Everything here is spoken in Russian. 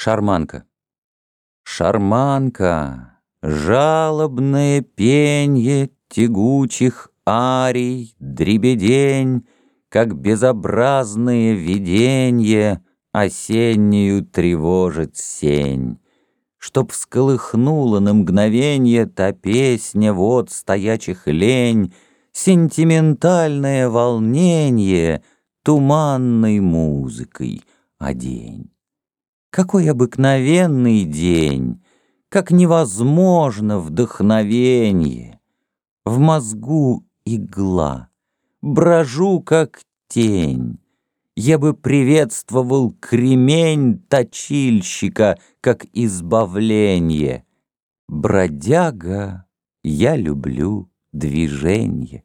Шарманка. Шарманка, жалобное пенье Тягучих арий, дребедень, Как безобразное виденье Осеннюю тревожит сень. Чтоб всколыхнула на мгновенье Та песня вот стоячих лень, Сентиментальное волнение Туманной музыкой одень. Какой обыкновенный день, Как невозможно вдохновенье. В мозгу игла, брожу как тень. Я бы приветствовал кремень Точильщика, как избавление. Бродяга, я люблю движенье.